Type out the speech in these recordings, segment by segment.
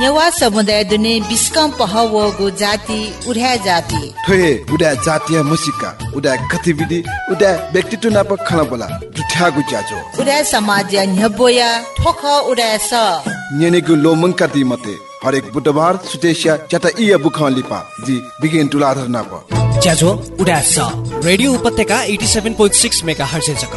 नेवा समुदाय दुने बिस्कम पहवगो जाति उड्या जाति। ठोए उडा जातीय मुसिका उडा गतिविधि उडा व्यक्तित्व नाप खला बोला जुठ्यागु ज्याजो। उड्या समाज न्यबोया ठोख उड्या स। नेनेगु लोमंका दी मते हरेक बुधबार सुतेशिया चटा इया बुखान लिपा जी बिगिन टुलाधर नाप ज्याजो उडा स। रेडियो उपत्यका 87.6 मेगाहर्ज जक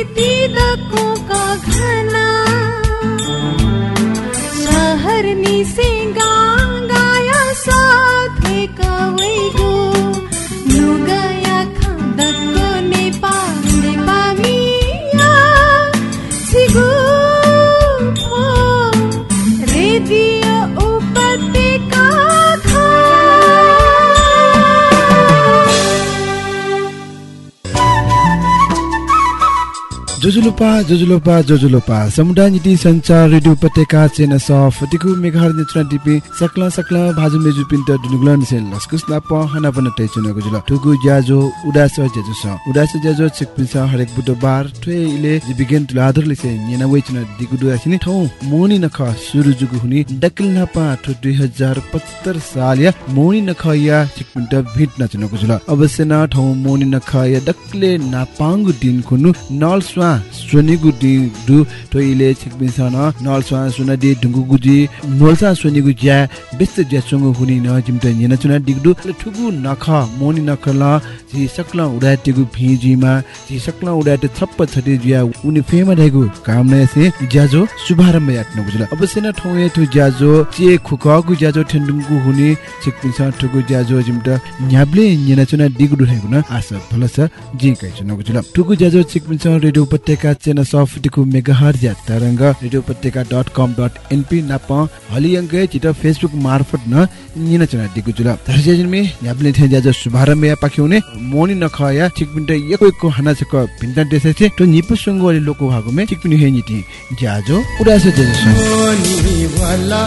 संस्कृति दकोका घना। शहर निसे गाया साथे कवैगो लुगाया जोजुलोपा जोजुलोपा जोजुलोपा। समुदाय नीति संचार रेडियो उपत्यका चेन सफ टिकु मेघार निचुना टिपी सकला सकला भाजु मेजु पिन्त दुनुगलन सेल लस्कुस नाप हना बन तै चुनको जुल ठुगु ज्याजो उदास ज्याजो स। उदास ज्याजो चिक पिन्छ हरेक बुधबार ठ्वे इले जि बिगेन तुलाधर लिसे निना वे चुना दिगुदु आसिनि ठौ। मोनी नख सुरु जुगु हुनी डकिल नापा ठु 2075 साल या मोनी नख या चिक पिन्त भिट नचुनको जुल अवश्य न ठौ मोनी नख या डक्ले नापाङ्गु दिन खुनु नल स्वा स्वनिगु दि दु तो इले छिकबिन सन सुना दि ढुंगु गुजी नोलसा स्वनिगु ज्या बेस्त ज्या चंगु हुनी न जिमत निना चुना दिगदु ठुगु नख मोनी नख ल जि सकला उडाटिगु भिजिमा जि सकला उडाटे छप्प छटे ज्या उनी फेमा रहेगु काम न से ज्याजो शुभारम्भ यात्न बुझला अवश्य न ठौए थु ज्याजो चे खुकगु ज्याजो ठेन्डुगु हुनी छिकबिन सन ठुगु ज्याजो जिमत न्याब्ले निना चुना दिगदु रहेगु न आशा भलस जि कै चुना बुझला ठुगु ज्याजो छिकबिन सन रेडियो उपत्यका चेन सफ्टको मेगाहर ज्या तरंग रेडियो उपत्यका डट कम डट एनपी नाप हलियङ्ग फेसबुक मार्फत न निना चना जुल। मे याबले थे ज्याजो शुभारम्भ या पाख्यौने मोनी नख या ठिक एको एको हाना छक पिन्ट देसे छे तो निपु लोको ठिक हे निति। ज्याजो उडास ज्याजो स। सोनी वाला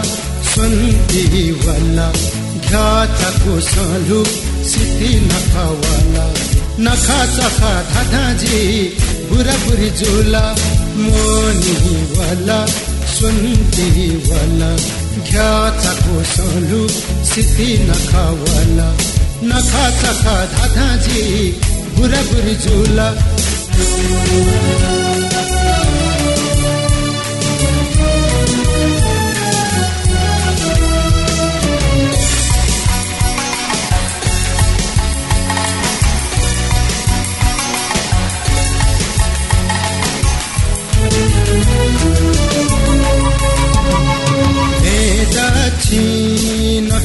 नखा वाला नखा चखा धाधाजी बुरा बुरी झुला मोनी वाला सुनती वाला घाचाको सालु सिटी नखा वाला। नखा चखा धाधाजी बुरा बुरी झुला।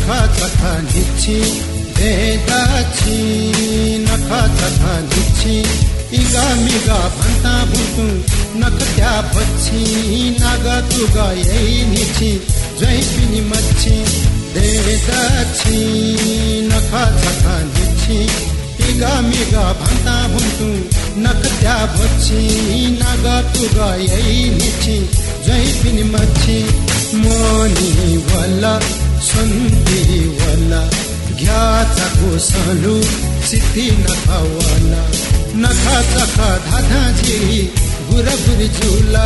नखा चखा निछि भेदाछि नखा चखा निछि इगा मिगा भन्ता बुतु नखत्या पछि नागा तुगा तुगा यही निछि जय पिनी मछि मोनी वाला सुन्ती वाला घ्याचाको सालु सिद्धि नखा वाला नखा चखा धाधाजी बुरी झुला।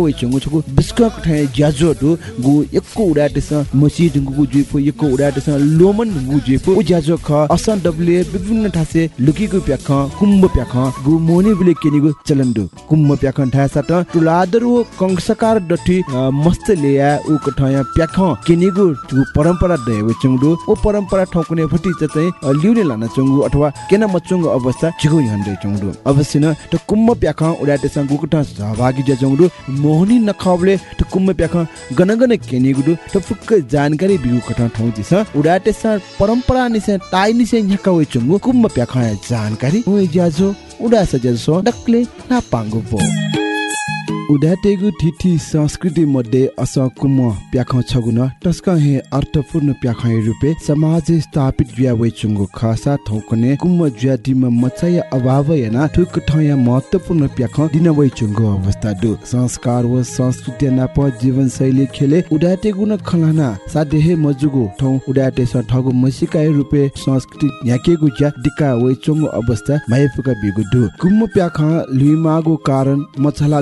वे चंगु छगु बिस्क कठाय ज्याजो दु गु यक्को उडाटे स मसी ढुंगु गु जुइपो यक्को उडाटे स लोमन गु जुइपो उ ज्याजो ख असन डब्ले विभिन्न ठासे लुकीगु प्याख कुम्ब प्याख गु मोनी बुले केनिगु चलन्दु कुम्ब प्याख ठासा त तुलादर व कंसकार डठी मस्त लेया उ कठाय प्याख केनिगु गु परम्परा दयवे चंगु ओ परम्परा ठौकुने फटी चाहिँ अ, लिउने लाना चंगु अथवा केना मचुंगु अवस्था छिगु हन्दै चंगु अवश्य न त कुम्ब प्याख उडाटे गु कठा सहभागी ज्या चंगु मोहनी नखबले त कुम्ब प्याख गनगन केनिगु त फुक्क जानकारी बिगु कठा ठाउँ दिस उडाटे स परम्परा निसे ताई निसे न्याका वे चंगु कुम्ब प्याख जानकारी। उ ज्याजो उडा ज्याजो डक्ले ना पांगु पो। उडाटेगु ठिठी संस्कृति मध्ये अस कुम प्याख छगुन टस्क हे अर्थपूर्ण प्याख रुपे समाज स्थापित व्या वै चुंगु खसा थौकने कुम ज्या दिम मचाय अभाव याना ठुक ठया महत्वपूर्ण प्याख दिन वै चुंगु अवस्था दु। संस्कार व संस्कृति नाप जीवन शैली खेले उडाटेगु न खलाना सादे हे मजुगु ठौ उडाटे स ठगु मसिकाय रुपे संस्कृति याकेगु ज्या दिका वै चुंगु अवस्था माइफुका बिगु दु। कुम प्याख लिमागु कारण मछला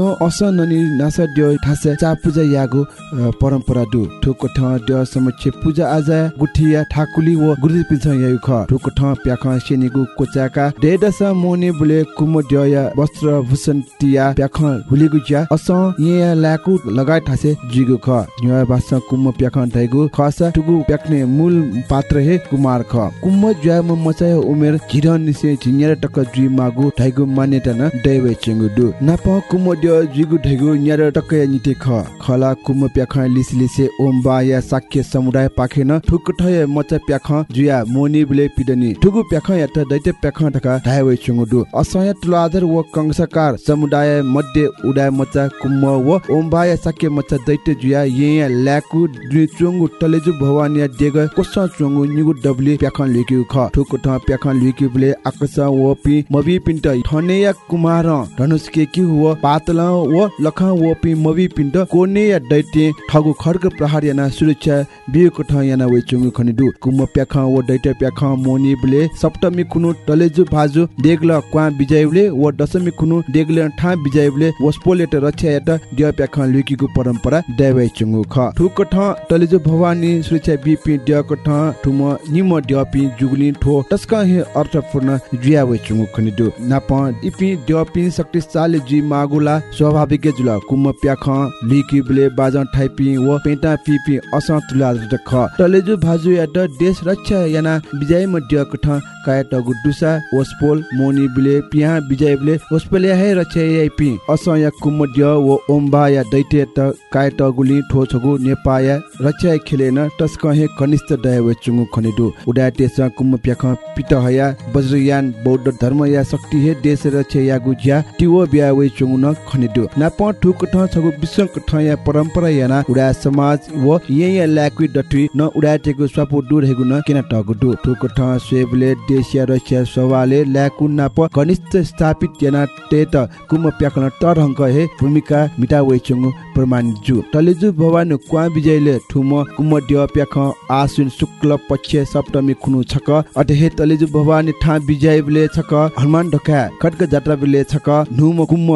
अस ननि नासा ड्य ठासे चा पूजा यागु परम्परा दु ठुक ठ ड्य समक्ष पूजा आजा गुठिया ठाकुली व गुरुजी पिछ यायु ख ठुक ठ प्याख सेनिगु कोचाका डेडस मोने बुले कुम वस्त्र भूषण टिया प्याख हुलिगु ज्या अस ये लाकु लगाय ठासे जिगु ख न्यो बास कुम प्याख ढाइगु खसा टुगु प्याक्ने मूल पात्र हे कुमार ख कुम ज्या म मचाय उमेर झिरन निसे झिन्यार टक जुइ मागु ढाइगु मान्यता न दैवे चंगु दु नाप कुम ड्य जिगु ढाइगु न्यार टक या निते ख खला कुम प्याख लिस लिसे ओम बा या साक्य समुदाय पाखे न ठुक ठय मचा प्याख जुया मोनी बुले पिडनी ठुगु प्याख या त दैते प्याख ढका ढाइवे चंगु दु असय तुलाधर व कंसकार समुदाय मध्ये उडाय मचा कुम व ओम्बा या साक्य मचा दैते जुया ये ल्याकु द्वि चुंगु तलेजु भवानी या देग कोस चुंगु निगु डबली प्याख लिक्यु ख ठुक ठ प्याख लिक्यु बुले आकस व पि मबि पिन्ट ठने या कुमार धनुषके कि व पातल व लख व पि मबि पिन्ट कोने या दैते ठगु खड्ग प्रहार याना सुरक्षा बियुको ठ याना वे चुंगु खनिदु कुम प्याख व दैते प्याख मोनी बुले सप्तमी कुनु तलेजु भाजु देगल क्वा बिजयले व दशमी कुनु देगले ठा बिजयले वस्पोले त रक्षा यात दिय प्याख लिकीको परम्परा दैवे चुंगु ख। ठुक ठ तलेजु भवानी सुरक्षा बिपि दियको ठ ठुम निम दियपि जुगुली ठो तस्क हे अर्थपूर्ण जुया वे चुंगु खनिदु नाप इपि दियपि शक्तिशाली जी मागुला स्वाभाविक जुल कुम प्याख लिकी बुले बाजा ठाइपि व पेटा पिपि अस तुला ख। तलेजु भाजु यात देश रक्षा याना विजय मध्य कठ काय टगु दुसा वस्पोल मोनी बिले पिया विजय बिले वस्पोले हे रक्षा याइ पि। अस या कुमड्य व ओम्बा या दैते त काय टगुली ठो छगु नेपा या रक्षा खेलेन टस्क हे कनिष्ठ दय व चुंगु खनिदु उडाटे स कुम प्याख पित हया वज्रयान बौद्ध धर्म या शक्ति हे देश रक्षा या गुज्या बिया वे चुंगु न खनिदु नाप ठुक ठ छगु विश्व ठ या परम्परा याना उडा समाज व ये या डटुई न उडाटेको स्वापु दूर हेगु न किन टगु दु ठुक ठ स्वेबले देशिया रक्षा सवाले ल्याकु नाप कनिष्ठ स्थापित याना टेत कुम प्याकन तरहंक हे भूमिका मिटा चुंगु प्रमाण जु तलेजु भवान क्वा विजयले ठुम कुम ड्य प्याख आश्विन शुक्ल पक्ष सप्तमी खुनु छक अटे हे तलेजु भवानी ठा विजय बिले छक हनुमान ढका खड्ग जात्रा बिले छक नुम कुम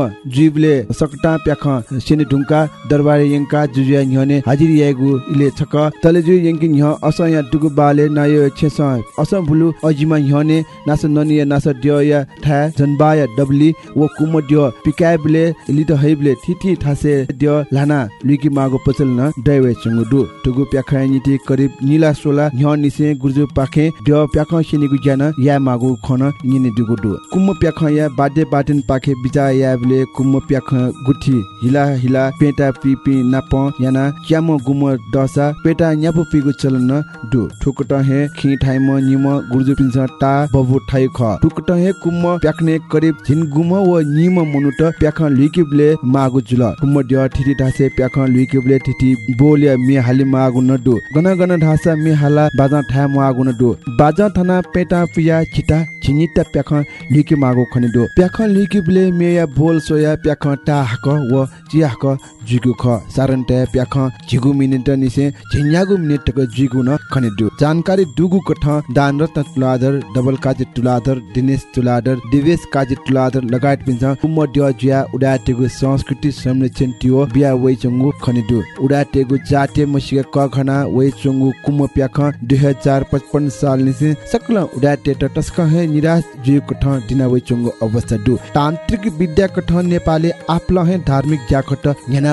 सकटा प्याख सेने ढुंका दरबारे यंका जुजुया न्हने हाजिर यागु इले छक। तलेजु यंकि न्ह अस या दुगु बाले नायो छेस अस बुलु अजिमा न्हने नास ननिया नास ड्य या ठा जनबाया डबली व कुम ड्य पिकाय बिले लित हैबले थिथि ठासे ड्य लाना। लुकी मागो पचल न चंगु दु टुगु प्याखा निति करिब निला सोला न्ह निसे गुर्जु पाखे ड्य प्याखा सिनिगु ज्ञान या मागो खन निने दुगु दु कुम प्याखा या बादे बाटेन पाखे बिजा या बिले कुम प्याख प्याख गुठी हिला हिला पेटा पिपि नाप याना क्याम गुम दसा पेटा न्यापु पिगु चलन दु ठुकट हे खि ठाइम निम गुर्जु पिन्छ टा बबु ठाइ ख। ठुकट हे कुम प्याक्ने करिब झिन गुम व निम मनुट प्याख लुइकिबले मागु जुल। कुम ड्य ठिटी ढासे प्याख लुइकिबले ठिटी बोले मि हालि मागु न दु गन गन ढासा मि हाला बाजा ठा मागु न दु बाजा थना पेटा पिया छिटा छिनिटा प्याख लुइकि मागु खनि दु प्याख लुइकिबले मेया बोल सोया प्याख हक व चिया हक जुगु ख सारन्टे प्याख झिगु मिनिट निसे झिन्यागु मिनिट क जुगु न खनि दु जानकारी दुगु कठ दान रत्न तुलाधर डबल काजी तुलाधर दिनेश तुलाधर दिवेश काजी तुलाधर लगायत पिन्छ कुम ड्य ज्या उडाटेगु संस्कृति संरक्षण टियो बिया वइ चंगु खनि दु उडाटेगु जातीय मसिका क खना वइ चंगु कुम प्याख 2055 साल निसे सकल उडाटे टस्क हे निराश जुगु कठ दिना वइ चंगु अवस्था दु तान्त्रिक विद्या कठ नेपाली आपल हे धार्मिक ज्याखट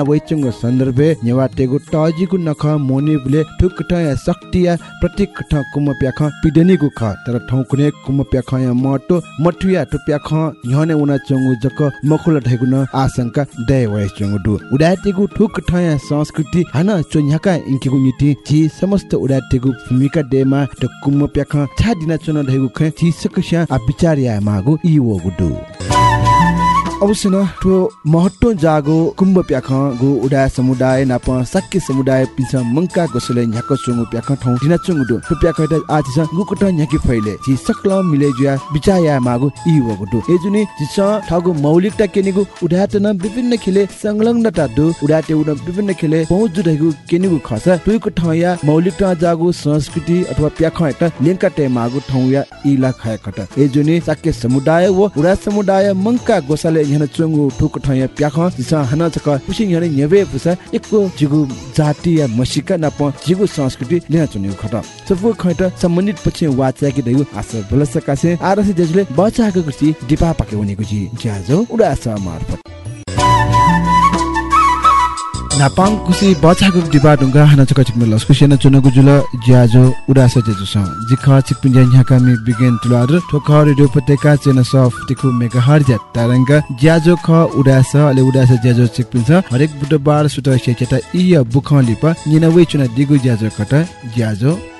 वइ चंगु सन्दर्भे नेवाटेगु टजिगु नख मोने बुले ठुक ठ या शक्ति या प्रतीक ठ कुम प्याख पिडनीगु ख तर ठौ कुने कुम प्याख या मटो मठुया टु प्याख न्हने उना चंगु जक मखुल ढैगु न आशंका दय वय चंगु दु उडाटेगु ठुक या संस्कृति हन चोन्याका इन्केगु नीति जी समस्त उडाटेगु भूमिका डेमा त कुम प्याख छा दिना चुन ढैगु ख जी सकस्या आ विचार या मागु इ वो गुडु अवश्य न ठो महत्व जागो कुम्भ प्याख गो उडा समुदाय नाप सक्के समुदाय पिछ मंका गोसले न्याक चुङु प्याख ठौ दिना चुङु दु टु प्याख त आज छ गुकुट न्याकी फैले। जी सकल मिले जुया बिचाया मागु इ वगु दु ए जुनि जी छ ठगु मौलिकता केनिगु उडा त न विभिन्न खेले संलग्नता दु उडा ते विभिन्न खेले पहुँच जुदैगु केनिगु खस। तुइको ठया मौलिकता जागु संस्कृति अथवा प्याख त लेंका ते मागु ठौ या इला खाय खट ए जुनि सक्के समुदाय व उडा समुदाय मंका गोसले ह्यान चुङ्गु ठुक ठय प्याख दिस हन चक पुसिङ ह्यान नेबे पुसा एको जिगु जाति या मसिका नाप जिगु संस्कृति लिन चुन्यु खट। सफु खट सम्बन्धित पछि वाचा कि दैउ आस बलस कासे आरस जजुले बचाको कुसी दिपा पाके उनीको जी। ज्याजो उडास मार्फत। नापाङ कुसी बचाको डिबा ढुङ्गा हाना चका चिकमे लस्कु सेना चुनको जुल ज्याजो उडास जेजु स। जिख चिकपिन ज्या न्याका मि बिगेन तुलार ठोक रेडियो पटेका चेन सफ टिकु मेगा हर ज्या तारंग। ज्याजो ख उडास अले उडास ज्याजो चिकपिन छ हरेक बुधबार सुट सेचेटा इय बुख लिप। निनवे चुना दिगु ज्याजो कट ज्याजो।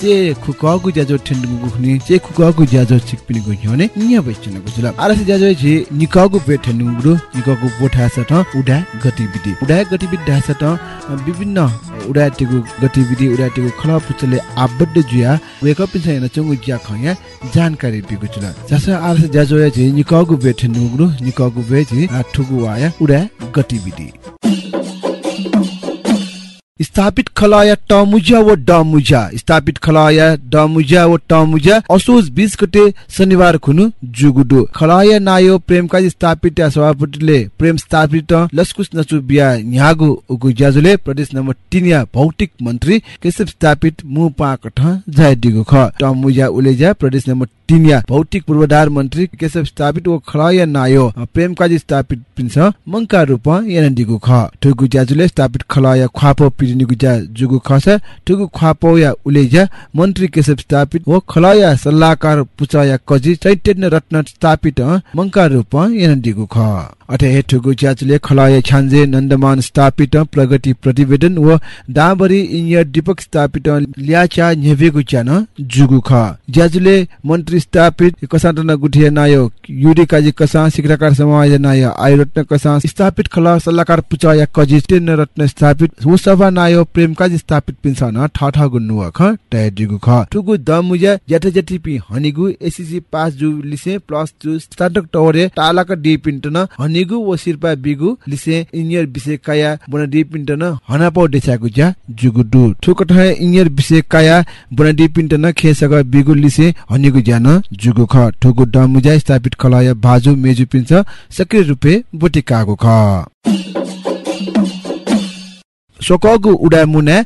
से खुकगु ज्याजो ठेन्डु गुखनि से खुकगु ज्याजो चिकपिन गु ह्यने न्या बइचन गु जुल आरस ज्याजो झि निकगु बे ठेन्डु गुरु निकगु बोठा छ त उडा गतिविधि उडा गतिविधि त विभिन्न उडा टिगु गतिविधि उडा टिगु खला पुचले आबद्ध जुया वेक पिन्छ न चंगु ज्या खया जानकारी बिगु जुल जस आरस या झि निकगु बे ठेन्डु गुरु निकगु बे झि ठुगु वाया उडा गतिविधि स्थापित खलाया टमुजा व डमुजा स्थापित खलाया डमुजा व टमुजा असोज 20 गते शनिबार खुनु जुगुडो खलाया नायो प्रेमका स्थापित सभापतिले प्रेम स्थापित लस्कुस नचु बिया न्यागु उगु ज्याजुले प्रदेश नम्बर 3 या भौतिक मन्त्री केशव स्थापित मु पाकठ जाय दिगु ख टमुजा उलेजा प्रदेश नम्बर 3 या भौतिक पूर्वाधार मन्त्री केशव स्थापित व खलाया नायो। प्रेमकाजी स्थापित पिन्छ। मंका रूप दिगु ख। ठुगु ज्याजुले स्थापित खलाया ख्वापो पिजनिगु ज्या जुगु खस ठुगु ख्वापो या उलेजा मन्त्री केशव स्थापित व खलाया सल्लाहकार पुचाया कजी चैतन्य रत्न स्थापित मंका रूप दिगु ख। अथे हे ठुगु ज्याजुले खलाया छान्जे नन्दमान स्थापित प्रगति प्रतिवेदन व दाबरी इन्यर दीपक स्थापित ल्याचा न्हेवेगु च्यान जुगु ख। ज्याजुले मन्त्री स्थापित कसाटन गुठिया नायो युडी काजी कसा शिक्षाकार समाज नायो आयुरत्न कसा स्थापित खला सल्लाहकार पुचाया कजी तेन रत्न स्थापित मुसभा नायो प्रेम काजी स्थापित पिन्सन ठ ठ गुन्नु ख तय दिगु ख ठुगु दमुजा जटे जति पि हनिगु एससीसी पास जु लिसे प्लस जु स्नातक टवरे तालाका डी पिन्टन हनिगु व सिरपा बिगु लिसे इन्जिनियर विषय काया बना डी पिन्टन हनापौ देसागु ज्या जुगु दु ठुकठ इन्जिनियर विषय काया बना डी पिन्टन खेसग बिगु लिसे हनिगु ज्यान जुगु ख ठुगु दमुजा स्थापित खलाय भाजु मेजु पिन्छ सक्रिय रुपे बोटिकागु ख। सोकगु उडा मुना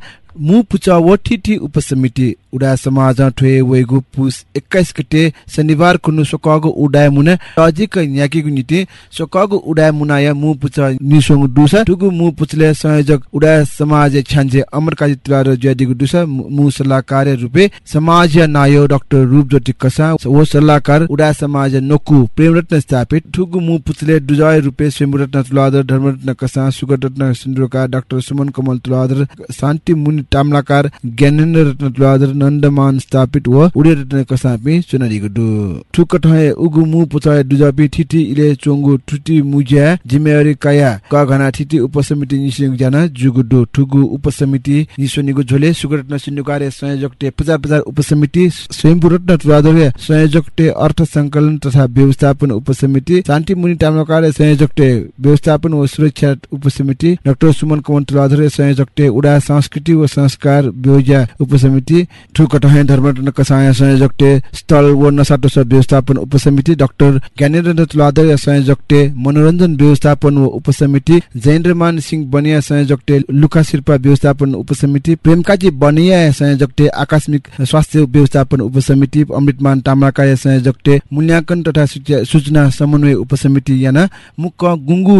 मु पुचा व ठिठी उपसमिति। उडा समाज ठोए वेगु पुस 21 गते शनिबार कुनु सोकगु उडाय मुना अजिक न्याकीगु नीति सोकगु उडाय मुनाया मु पुच निसोङ दुसा टुगु मु पुचले संयोजक उडा समाज छान्जे अमरकाजी तुलार ज्यादिगु दुसा मु सल्लाहकार रुपे समाज नायो डाक्टर रूपज्योति कसा वो सल्लाहकार उडा समाज नोकु प्रेमरत्न स्थापित ठुगु मु पुचले दुजय रुपे स्वयंरत्न तुलादर धर्मरत्न कसा सुगररत्न सिन्धुका डाक्टर सुमन कमल तुलादर शान्ति मुनि ताम्लाकार ज्ञानेन्द्र रत्न तुलादर नन्दमान स्थापित व उडे रत्न कसापि चुनरीको दु ठुक ठय उगु मु पुचाय दुजापि ठिटी इले चोंगु ठुटी मुज्या जिम्मेवारी काया का घना ठिटी उपसमिति निसिङ जना जुगु दु ठुगु उपसमिति निसोनिगु झोले सुगररत्न सिन्धुकारे संयोजक टे पजार पजार उपसमिति स्वयंभू रत्न तुलादर संयोजक टे अर्थ संकलन तथा व्यवस्थापन उपसमिति शान्ति मुनि ताम्लाकार संयोजक टे व्यवस्थापन व सुरक्षा उपसमिति डाक्टर सुमन कमल तुलाधर संयोजक टे उडा संस्कृति व संस्कार व्यवजा उपसमिति ठुकटहे धर्म कसाय संयोजक टे स्थल व नसाटोस व्यवस्थापन उपसमिति डाक्टर ज्ञानेन्द्र तुलाधर संयोजक टे मनोरञ्जन व्यवस्थापन उपसमिति जयेन्द्रमान सिंह बनिया संयोजक टे लुका शिल्पा व्यवस्थापन उपसमिति प्रेमकाजी बनिया संयोजक टे आकस्मिक स्वास्थ्य व्यवस्थापन उपसमिति अमृतमान ताम्राकाय संयोजक टे मूल्याङ्कन तथा सूच- सूचना समन्वय उपसमिति याना मुक्क गुङ्गु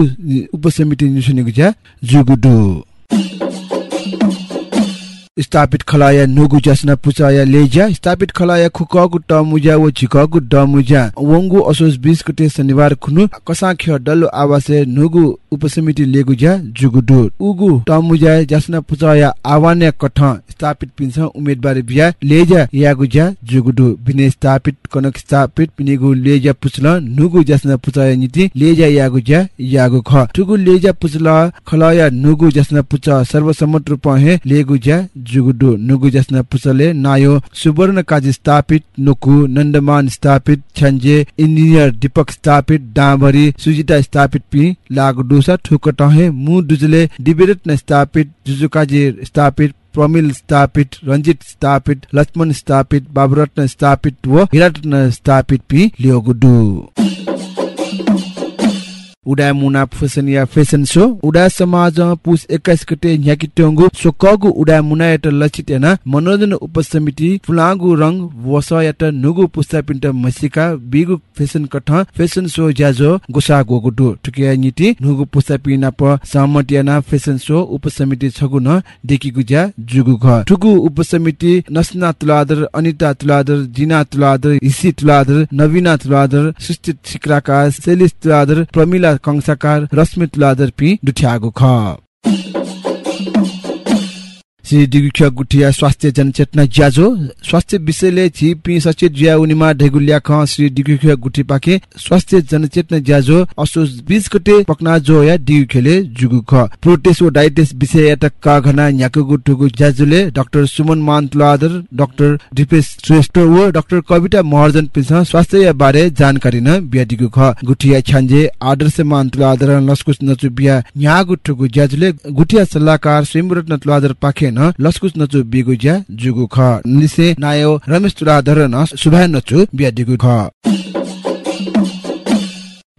उपसमिति निसुनिगु ज्या जुगुडु। स्थापित खलाया नुगु जसना पुचाया लेजा स्थापित खलाया खुकगु टमुजा व झिकगु डमुजा। वंगु असोज 20 गते शनिबार खुनु कसा ख डल्लो आवासे नुगु उपसमिति लेगु ज्या जुगुडु उगु टमुजा जसना पुचाया आवान्य कठ स्थापित पिन्छ उम्मेदवार बिया लेजा यागु ज्या जुगुडु बिने स्थापित कनक स्थापित पिनेगु लेजा पुचल नुगु जसना पुचाया नीति लेजा यागु ज्या यागु ख। ठुगु लेजा पुचल खलाया नुगु जसना पुच सर्वसम्मत रूप हे लेगु ज्या जुगुडु नुगु जसना पुचले नायो सुवर्ण काजी स्थापित नुकु नन्दमान स्थापित छन्जे इन्जिनियर दीपक स्थापित डाँभरी सुजिता स्थापित पि लागु डुसा ठुक टहे मु दुजले डिबेरत्न स्थापित जुजुकाजी स्थापित प्रमिल स्थापित रञ्जित स्थापित लक्ष्मण स्थापित बाबुरत्न स्थापित व हिरारत्न स्थापित पि लियोगुडु उडा मुना फसनिया फेसन शो उडा समाज पुस 21 गते न्याकी टंगु सोकगु उडा मुना यत लचित याना मनोरञ्जन उपसमिति फुलागु रंग वस यत नुगु पुस्ता पिन्ट मसिका बिगु फेसन कठ फेसन शो ज्याजो गोसा गोगुडु टुकिया नीति नुगु पुस्ता पिना प सहमति याना फेसन शो उपसमिति छगु न देखिगु ज्या जुगु घ टुगु उपसमिति नसना तुलादर अनिता तुलादर जिना तुलादर इसी तुलादर नवीना तुलादर सुस्थित सिक्राका सेलिस तुलादर प्रमिला कंसाकार रश्मि तुलादर पि दुठ्यागु ख। श्री डिगुख्या गुठिया स्वास्थ्य जनचेतना ज्याजो स्वास्थ्य विषयले छिपि सचेत ज्या उनिमा ढेगुल्या ख श्री डिगुख्या गुठी पाके स्वास्थ्य जनचेतना ज्याजो असोज 20 गते पक्ना जो या डिगुखेले जुगु ख प्रोटेस व डायटेस विषय या का घना न्याकुगु टुगु ज्याजुले डाक्टर सुमन मान तुलादर डाक्टर दिपेश श्रेष्ठ व डाक्टर कविता महर्जन पिस स्वास्थ्य या बारे जानकारी न ब्यादिगु ख गुठिया छान्जे आदर्श मान तुलादर लस्कुस नचु बिया न्यागु टुगु ज्याजुले गुठिया सल्लाहकार स्वयंरत्न तुलादर पाखे न लस्कुस नचु बिगु ज्या जुगु ख निसे नायो रमेश तुलादर न सुभाय नचु ब्यादिगु ख।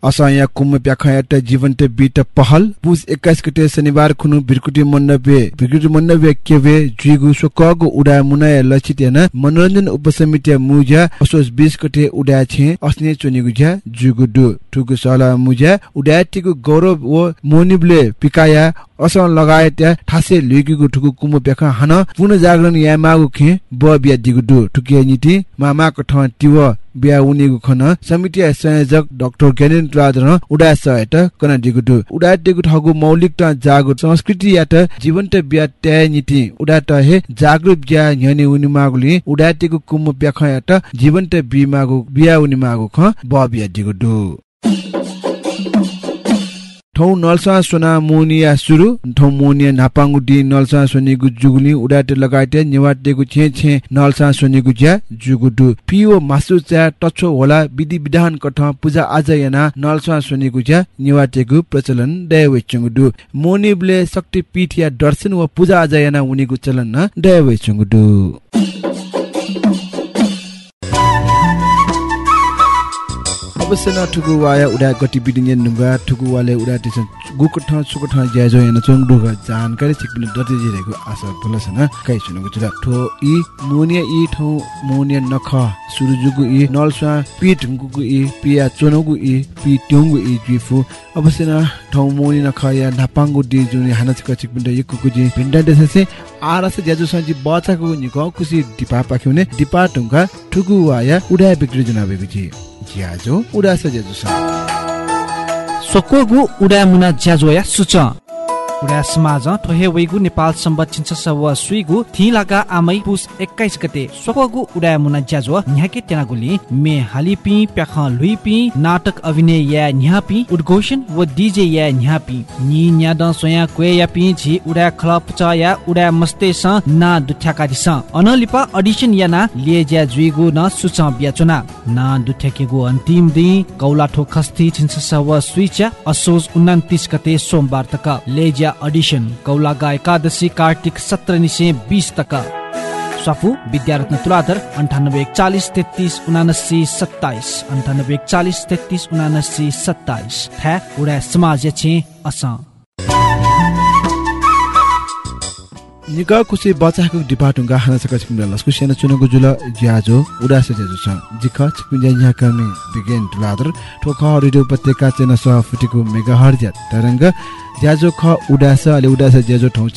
असया कुम प्याखयाट जीवन्त बीट पहल पुस 21 गते शनिबार खुनु बिरकुटी मन्नबे बिरकुटी मन्नबे केवे जुगु सोकगु उडा मुनाय लचित याना मनोरञ्जन उपसमिति मुजा असोस 20 गते उडा छे अस्ने चोनिगु ज्या जुगु दु ठुगु सला मुजा टिगु गौरव व मोनिबले पिकाया असन लगायत या ठासे लुइगु ठुगु कुम प्याख हन पुन जागरण या मागु खे ब बिया दिगु दु ठुके नीति मामा कठ टिव बिहा उनीगु खन समिति संयोजक डाक्टर ज्ञानेन्द्र राजन उडा सहायत कन दिगु दु उडा दिगु ठगु मौलिकता जागृत संस्कृति यात जीवन्त बिहा त्याय नीति उडा त हे जागृत ज्या न्यने उनी मागुली उडा दिगु कुम प्याख यात जीवन्त बि मागु बिहा उनी मागु ख ब बिहा दिगु दु ठौ नलसा सोना मोनिया सुरु ठौ मोनिया नापाङ्गु डि नलसा सोनिगु जुगुली उडाटे लगाइते नेवाटेगु छे छे नलसा सोनिगु ज्या जुगुडु पिओ मासु च्या टछो होला विधि विधान कठ पूजा आज याना नलसा सोनिगु ज्या नेवाटेगु प्रचलन दयवे चंगुडु मोनिबले शक्ति पीठ या दर्शन व पूजा आज याना उनीगु चलन न दयवे अवश्य न ठुकु वाया उडा गतिविधि ने नुगा ठुकु वाले उडा टेसन गुक ठ सुक ठ ज्याजो याना चोङ दुग जानकारी छिकपिन दते जिरेको आशा न काइ सुनको जुरा ठो इ मोनिया इ ठौ मोनिया नख सुरुजुगु इ नलस्वा पिट गुगु इ पिया चोनगु इ पि ट्योङगु इ जुफु अवश्य न ठौ मोनि नख या नापाङ्गु दि जुनि हाना छिक छिकपिन यकुगु जि भिन्डा देससे आरस ज्याजो सञ्जि बचाको निक कुसी दिपा पाख्युने दिपा टुङ्गा ठुकु वाया उडा बिक्री जुनाबेगु जी ज्याजो उडास ज्याजो स सोकोगु उडा मुना ज्याजोया सुच। उडा समाज ठोहे वैगु नेपाल छिन्छ सव सुइगु थिलाका आमै पुस 21 गते सोकोगु उडा मुना ज्याजो न्याके तेनागुली मे हालिपि प्याख लुइपि नाटक अभिनय या न्यापि उद्घोषण व डीजे या न्यापि नि न्याद सोया क्वे या पि झि उडा खलप च या उडा मस्ते स ना दुठ्याका दिस अनलिपा अडिसन या ना लिए ज्या जुइगु न सुच ब्याचुना ना। दुठ्याकेगु अन्तिम दिन कौला ठो खस्ती छिन्छ सव सुइचा असोज 29 गते सोमबार तक। लेज्या अडिसन कौलागा एकादशी कार्तिक सत्र निसे बिस तक स्वाफू विद्यारत्न तुलाधर अन्ठानब्बे एकचालिस तेत्तिस उनासी सत्ताइस अन्ठानब्बे एकचालिस तेत्तिस उनासी सत्ताइस ठ्या उडा समाज छे अस निका कुसे बचाको डिपाटुङका हाना सका छिकुन्दा लस्कु सेना चुनको जुल ज्याजो उडास ज्याजो छ। जिख छिकुन्जा यहाँ कर्ने बिगेन तुलादर ठोख रेडियो उपत्यका चेना स फुटिको मेगाहर्ज तरंग ज्याजो ख उडास अले उडास ज्याजो ठौ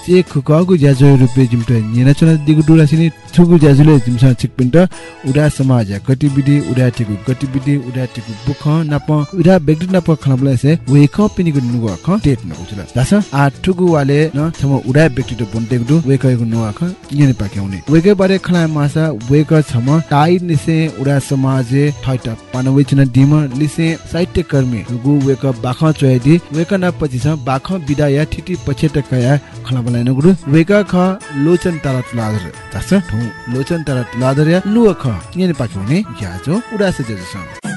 छिकबिन्छ चे खुकगु ज्याजो रुपे जिमट निना दिगु डुला सिनी ठुगु ज्याजुले जिमसा छिकपिन्ट उडा समाज गतिविधि उडा टिकु गतिविधि उडा टिकु बुख नाप उडा बेग्दि नाप खनबला से वेक अप पिनिगु नुगु ख टेट न उजुला दास आ ठुगु वाले न थम उडा व्यक्ति त बन्ते गु वेक गु नुवा ख यने पाक्याउने वेक बारे खला मासा वेक छम टाइ निसे उडा समाज ठैट पानवे चिन दिम लिसे साहित्य कर्मी गु वेक बाख चोयदि वेक न पछि छ बाख बिदाया ठिटी पछेट कया खला बलाइन गुरु वेक ख लोचन तारा तुलादर दास ठौ लोचन तारा तुलादर या नुवा ख यने पाक्याउने ज्याजो उडा से ज्याजो छ।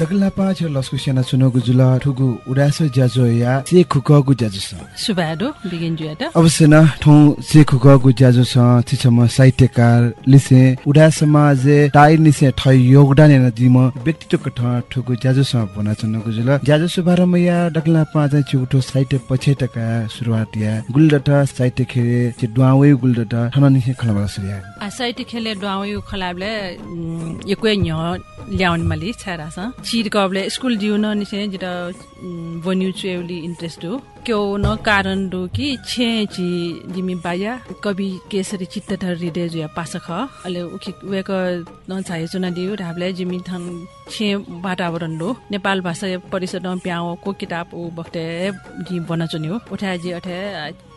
दगला पाछ लस्कु सेना चुनगु जुल ठुगु उडास ज्याजो या से खुकगु ज्याजो छ सुबाडो बिगिन जुयाटा। अवश्य न ठौ से खुकगु ज्याजो छ छिछम साहित्यकार लिसे उडा समाज टाइ निसे ठ योगदान एन दिम व्यक्तित्व कठ ठुगु ज्याजो छ भना चुनगु जुल। ज्याजो सुभारम या दगला पाछ चुटो साहित्य पछेटका सुरुवात या गुलडटा साहित्य खेरे चे दुआवे गुलडटा ठन निसे खलबा सुया। आ साइट खेले डुवाउ खलाबले यक्वे न्य ल्याउन मलि छारा छ चिर कबले स्कुल जिउन निसे जिता क्यो न कारण दो कि छे ची जिमी बाया कवि केसरी चित्त धर हृदय जुया पास ख अले उखि वेक न छाय चुना दिउ ढाबले जिमी थन छे वातावरण दो नेपाल भाषा परिषद प्याउ को किताब उ बक्ते जि बना चुन्यो उठा जि अठे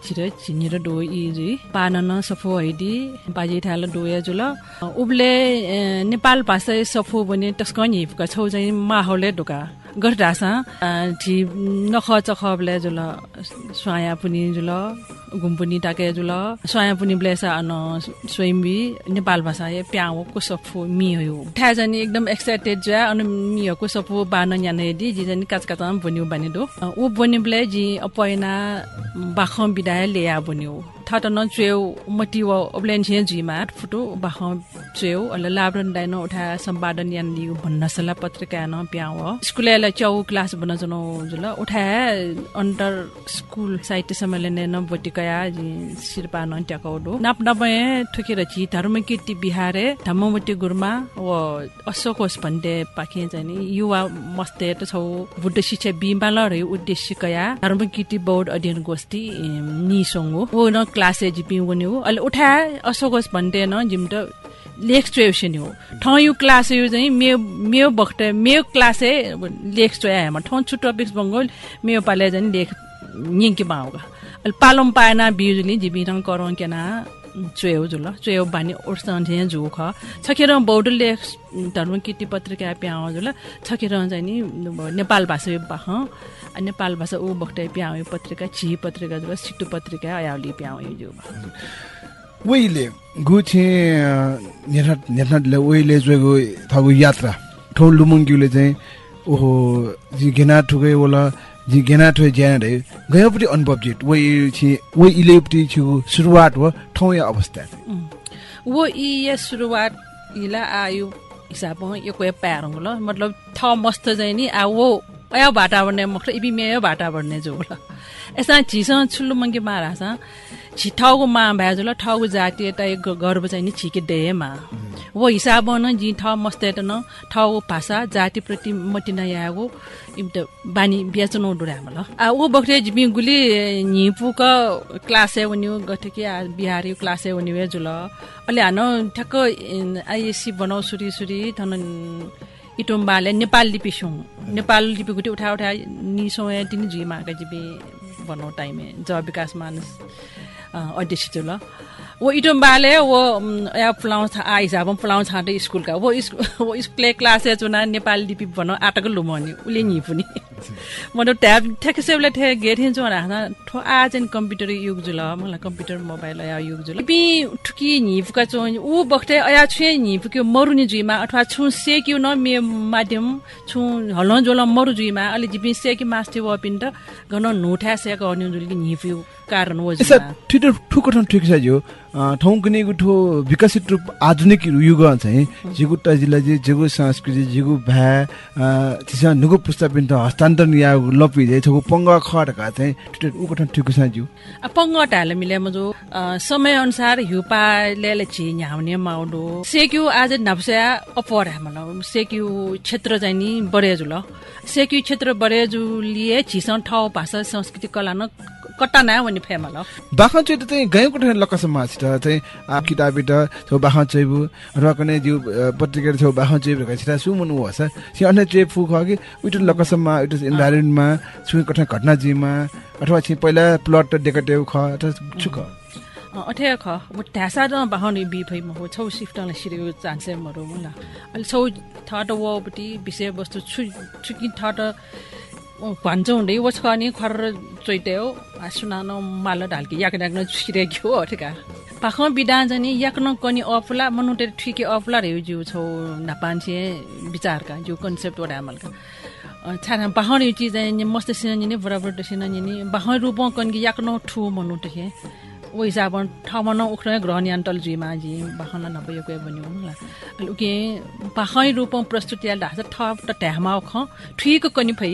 छिर छिनेर डो इ जि पानन सफो हैदि बाजे थाल डोया जुल उबले नेपाल भाषा सफो बने टस्कनि फुका छौ चाहिँ माहौले ढोका गर्दासा। ठी नख चखबले जुल स्वाया पुनि जुल गुम्पुनी टाके जुल। स्वाया पुनि ब्लेसा अन स्वयंबी नेपाल भाषा ये प्याउ को सफो मि हो ठा जानि एकदम एक्साइटेड जा अन मि को सफो बान याने दि जि जानि काच काच बन्यु बानि दो उ बनि ब्ले जि अपयना बाखम बिदाय लेया बन्यु। थाट न चेउ मटी व ओब्लेन छे जिमा फुटो बाख चेउ अल लाब्रन डाइनो उठा सम्पादन यान दिउ भन्न सला पत्रिका न प्याउ स्कुल चौ क्लास बन जनो जुल। उठा अन्डर स्कुल साहित्य सम्मेलन न बटिकया जि सिरपा न ट्याकौडो नाप नपए ठुकेर छि धर्म कीर्ति बिहारे धम्मवटी गुरुमा व अशोकोस भन्ने पाखे चाहिँ युवा मस्ते त छौ। बुद्ध शिक्षा बिमाल रह्यो उद्देश्य कया। धर्म कीर्ति बोर्ड अध्ययन गोष्ठी निसोङो। हो न क्लास जिपि वनि हो अहिले उठा अशोकोस भन्ने न जिम त लेख चोएसन हो ठाउँ यो क्लास यो चाहिँ मेयो मेयो बख्त मेयो क्लासे लेख चोया हेमा ठाउँ छुट्टो बिक्स बङ्गोल मेयो पाले चाहिँ लेख निङ्की बाउगा अहिले पालम पाएन बिजुली जिबी रङ करौँ केना चोयो जुल चोयो बानी उठ्छ झे झु ख छखेर बौड लेख धर्म कीर्ति पत्रिका प्याउ जुल छखेर चाहिँ नि नेपाल भाषा बाख नेपाल भाषा ऊ बख्तै प्याउ पत्रिका छि पत्रिका जुल सिटु पत्रिका अयाउली प्याउ जो वहिले गुछे नेट नेटले वहिले जोगो थगु यात्रा। ठौ लुमुङ्ग्युले चाहिँ ओहो जी गेना ठुकै वला जी गेना ठुकै ज्यान रे गयोपट्टि अनुभव जित वही छि इलेपट्टि छु सुरुवात हो ठौ या अवस्था वो ई ये सुरुवात इला आयु हिसाब यो कोही प्यारङ ल मतलब ठ मस्त चाहिँ नि आ वो अया भाटा भन्ने मख इबी मेयो भाटा भन्ने जो ल यसा झिसँग छुल्लु मङ्गे मारा छ छि ठाउँको मा भए जुल ठाउँको जातीय त एक गर्व चाहिँ नि छिके डेमा वो हिसाब न जी ठाउँ मस्त न ठाउँको भाषा जातिप्रति नयागो इम्त बानी बेचन डुरा ल आ ऊ बख्रे जिबी गुली निपुक क्लास उनी गथे कि बिहारी क्लास उनी जुल अहिले हानो ठ्याक्क आइएससी बनाउ सुरी सुरी थन इटोम्बाले नेपाल लिपि सुँ नेपाल लिपि गुटी उठा उठा निसो तिनी माका जिबी बनाउ टाइमे ज विकास मानस अध्यक्ष ल वो इटोम्बाले वो या पुलाउ आ हिसाब पुलाउ छाँटे स्कुलका वो स्कुल वो स्कुल क्लास चुना नेपाल लिपि बनाउ आटाको लुमनी उसले नि पनि म त ट्याब ठ्याक्कै ठे गेट हिँड्छु राख्दा ठो आ चाहिँ कम्प्युटर युग जुल मलाई कम्प्युटर मोबाइल या युग जुल। बि ठुकी हिफका चो ऊ बख्टे अया छुए हिफक्यो मरुनी जुइमा अथवा छु सेक्यो न मे माध्यम छु हलो जोल मरु जुइमा अलि जिपि सेकी मास्टे वपिन त गन नोठा सेक अन्य जुलकी हिफ्यो कारण हो ठिटो ठुको ठाउँ ठिक छ जो ठाउँ कुनै ठो विकसित रूप आधुनिक युग चाहिँ जिगु टजिला जी जिगु संस्कृति जिगु भ्या तिसा नुगु पुस्ता पिन त हस्तान्तरण या लपि जे छगु पंग खडका चाहिँ ठिटो उको ठाउँ ठिक छ जो पंग टाले मिले म जो समय अनुसार हिउपा लेले छि न्याउने माउडो। सेक्यु आज नभसया अपर हमला सेक्यु क्षेत्र चाहिँ नि बढे जुल सेक्यु क्षेत्र बढे जुलिए छिसन ठाउँ भाषा संस्कृति कला न कट्टा ना भन्ने फेमल हो बाखन चाहिँ चाहिँ गएको ठाउँ लक्कसम्म छिट चाहिँ आप किताबिट छौ बाखन चैबु र कने जिउ पत्रिका छौ चैबु छिटा सु मनु होस छि अन्य चै फु ख कि उइट लक्कसम्म उइट इन्भाइरोमेन्टमा छु कठा घटना जिमा अथवा छि पहिला प्लट डेकटेउ ख छु ख। अठे ख म ढ्यासा र बाहन बि भइ म हो छौ सिफ्टले सिरेको चान्से मरु मुला अलि छौ वपट्टि विषयवस्तु छु छुकि थट भन्छौँ हुँदै वस्को नि खर हो सुनानो मालो ढाल्के याक डाक्न छिरेको हो ठिका पाख बिदा जाने याक्न कनि अफुला मनुटे ठिकै अफुला रे जिउ छौ नापान्छे विचारका जिउ कन्सेप्ट वडा हामलका छाना बाहन यो चिज मस्त सिना नि बराबर सिना नि बाहन रूप कनि याक्न ठु मनुटे हे ओ हिसाब ठाउँमा न उख्न ग्रह नियन्त्रण जुइमा जी बाहन नभएको भन्यो होला उके बाहै रूप प्रस्तुति ढाँछ ठप त ट्यामा ख कनि फै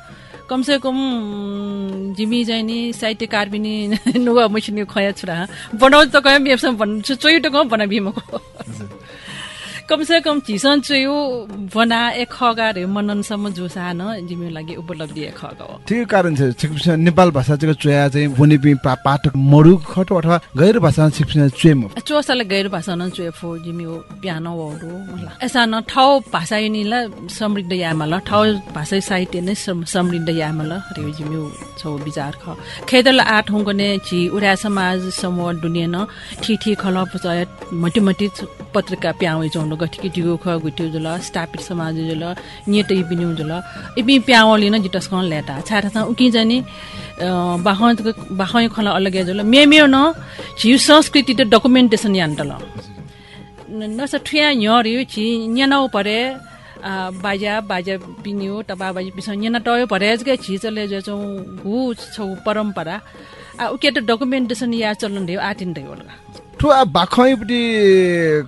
कमसे कम जिमी चाहिँ नि साहित्यकार पनि नुगा मसिनी खया छुरा बनाउ त कया बेपसम भन्नु चोइ त कम बना बिमको। कमसे कम झिसन चोयो बना एक खगा रे मननसम्म जोसा न जिमी लागि उपलब्धि एक खगा हो। ठिक कारण छ सिक्पिसन नेपाल भाषा चाहिँ चोया चाहिँ बोनिपि पाठक मरु खट अथवा गैर भाषा सिक्पिसन चोयम चोसाले गैर भाषा न चोय फो जिमी हो पियानो वडो एसा न ठाउँ भाषा यिनीला समृद्ध यामल ठाउँ भाषा साहित्य नै समृद्ध यामल रे जिमी छौ विचार ख। खेदल आठ हुँगने छि उरा समाज समूह दुनिया न ठी ठी खल पचाय मटी मटी पत्रिका प्याउ चौंड गठिकी टिगो ख गुट्यो जुल स्थापित समाज जुल इबि प्याउली न जिटस कन लेटा छाटा छ उकि जानी अलग जुल। मे मे न छि संस्कृति त डकुमेन्टेसन यान्टल नस ठुया न्यरियो छि न्यानौ परे बाजा बाजा पिन्यो त बाबा पिस न्याना छि चले चौ गु छौ परम्परा। आ उके त डकुमेन्टेसन या चलन बाखैपट्टि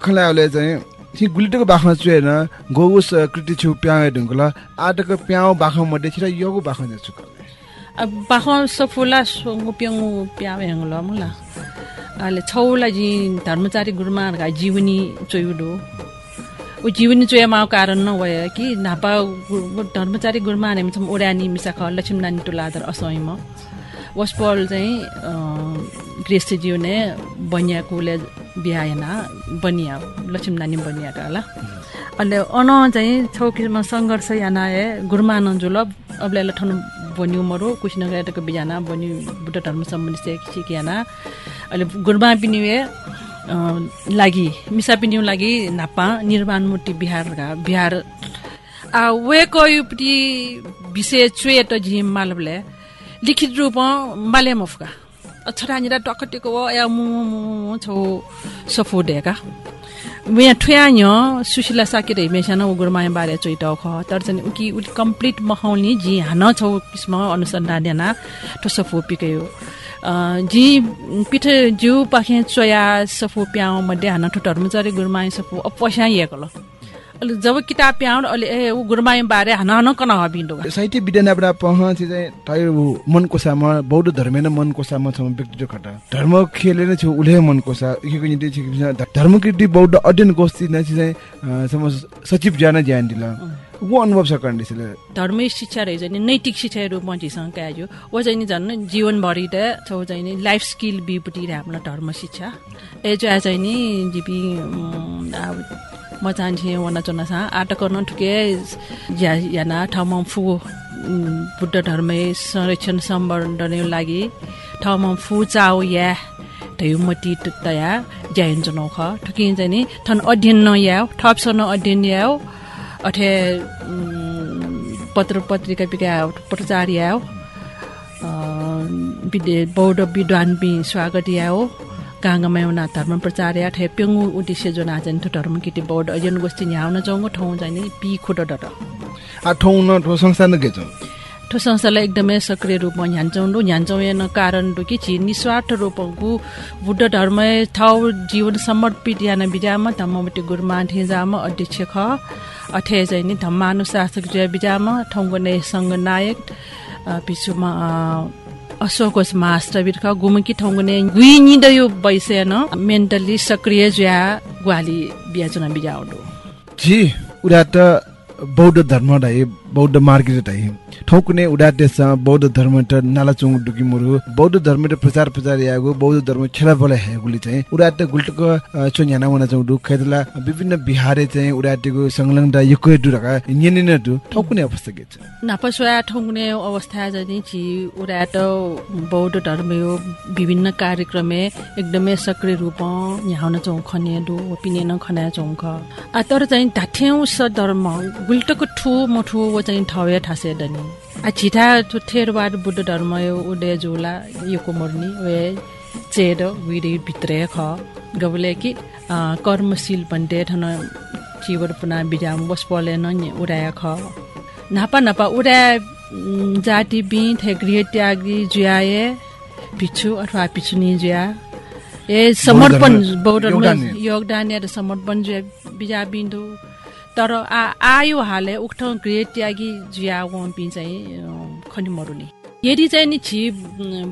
खलाले चाहिँ छि गुलिटको बाखमा चुएन गोगुस कृति छु प्याउ ढुङ्गला आटको प्याउ बाखमा मध्ये छिरा योगु बाखमा छु बाख सफुला सोंगु प्याउ प्याउ हेंगला मुला आले छौला जी धर्मचारी गुरुमा जीवनी चोयुडो ऊ जीवनी चोया माउ कारण न वय कि नापा धर्मचारी गुरुमा नेम छम ओडानी मिसाख लक्ष्मी नानी टोलादर वस्पल चाहिँ गृहस्थ जीवने बनियाकोले बिहाएन बनिया लक्ष्मी नानी बनिया होला। अहिले अन चाहिँ छौकीमा सङ्घर्ष याना ए गुरुमा नजुल अबले ठनु बन्यो मरो कुशीनगरको बिहाना बन्यो बुद्ध धर्म सम्बन्धी सिकियाना अहिले गुरुमा पनि लागि मिसा पनि लागि नापा निर्माण मूर्ति बिहारका बिहार। आ वेको युपटी विषय चुए त झिम मालबले लिखित रूपमा बाले मफका छरानिरा टकटेको या मु छौ सफोडेका मैं ठुया न्य सुशीला साकेर हिमेसा न उगुरमाया बारे चोइट ख तर चाहिँ उकी उली कम्प्लिट मखाउनी जी हान छौ किस्म अनुसन्धान याना ठो सफो पिकयो जी पिठ जिउ पाखे चोया सफो प्याउ मध्ये हान ठो धर्मचरी गुरमाया सफो अपस्या येकल अलि जब किताब प्याउ अलि ए उ गुरमाया बारे हान कन हबिन्दो साहित्य विद्यानाबाट पह चाहिँ तय मन कोसामा बौद्ध धर्म न मन कोसामा छ व्यक्ति जो खटा धर्म खेले नै छ उले मन कोसा इकेको छ धर्म कृति बौद्ध अध्ययन गोष्ठी न चाहिँ सम सचिव जान ज्यान दिला। वो अनुभव छ छ धर्म शिक्षा रहे चाहिँ नि नैतिक शिक्षा रूपमा झिसँग कायो वो चाहिँ नि झन् जीवनभरि त छौ चाहिँ नि लाइफ स्किल बिपट्टि हाम्रो धर्म शिक्षा। ए जो चाहिँ नि जिपी अब म चाहन्थे वना चोनासा आटा गर्न ठुके या याना ठाउँमा फु बुद्ध धर्म संरक्षण सम्वर्धन लागि ठाउँमा फु चाउ या धयु मटी तया ज्याइन जनाउ ख। ठुकी चाहिँ नि थन अध्ययन न याव थपसन अध्ययन याव अठे पत्र पत्रिका पिका प्रचार याव विद्य बौद्ध विद्वान स्वागत याव गाङ्गामा एउटा धर्म प्रचार या ठे पेङ्गु उद्देश्य जो नाचन ठो धर्म किटे बौद्ध अध्ययन गोष्ठी न्याउन जाउँ ठाउँ चाहिँ नि पी खुट डट आ ठौ न ठो संस्था न ठो संस्थालाई एकदमै सक्रिय रूपमा ह्यान्छौँ डु ह्यान्छौँ न कारण कि छि निस्वार्थ रूपको बुद्ध धर्म ठाउँ जीवन समर्पित याना बिजामा धम्मवटी गुरुमा ठेजामा अध्यक्ष ख। अठे चाहिँ नि धम्मानुशासक जय बिजामा ठाउँको नै सङ्घ नायक पिछुमा अ, अशोकस मास्टर गुमकी ठाउँको नै गुइनिद यो बैसे न मेन्टली सक्रिय ज्या ग्वाली बिहा चुना बिजाउडु जी उडा त बौद्ध धर्म ढाइ बौद्ध मार्ग ढाइ ठौ कुनै उडा देश बौद्ध धर्म नालाचुङ डुकी मुरु बौद्ध धर्म प्रचार प्रचार यागो बौद्ध धर्म छेला बला चाहिँ उडा त गुल्टको चो न्याना वना चौ डु खैदला विभिन्न बिहारे चाहिँ उडाटेको संलग्न युको डुरका न्यने न डु ठौ कुनै अवस्था के छ? ठोङ्ने अवस्था चाहिँ छि उराट बौद्ध धर्म यो विभिन्न कार्यक्रम एकदमै सक्रिय रूपमा यहाँ चौँ खने डु ओपिने न खना चौँख आ तर चाहिँ ढाठ्यौँ स धर्म गुल्टको ठु मठु चाहिँ ठवे ठासे डनी आ छिठा बुद्ध धर्म यो उडे जोला यो कोमर्नी वे चेड विडे भित्रे ख गबले कि कर्मशील भन्टे ठन चिवर पुना बिजाम बस पले न उडाया ख नापा नापा उडा उम्, जाति बि थे गृह त्यागी जुयाए पिछु अथवा पिछुनी जुया ए समर्पण बौद्ध योगदान या समर्पण जुया बिजा बिन्दु तर आ आयो हाले उक्त गृह त्यागी जुया वम्पी चाहिँ अ, खनि मरुनी यदि चाहिँ नि छि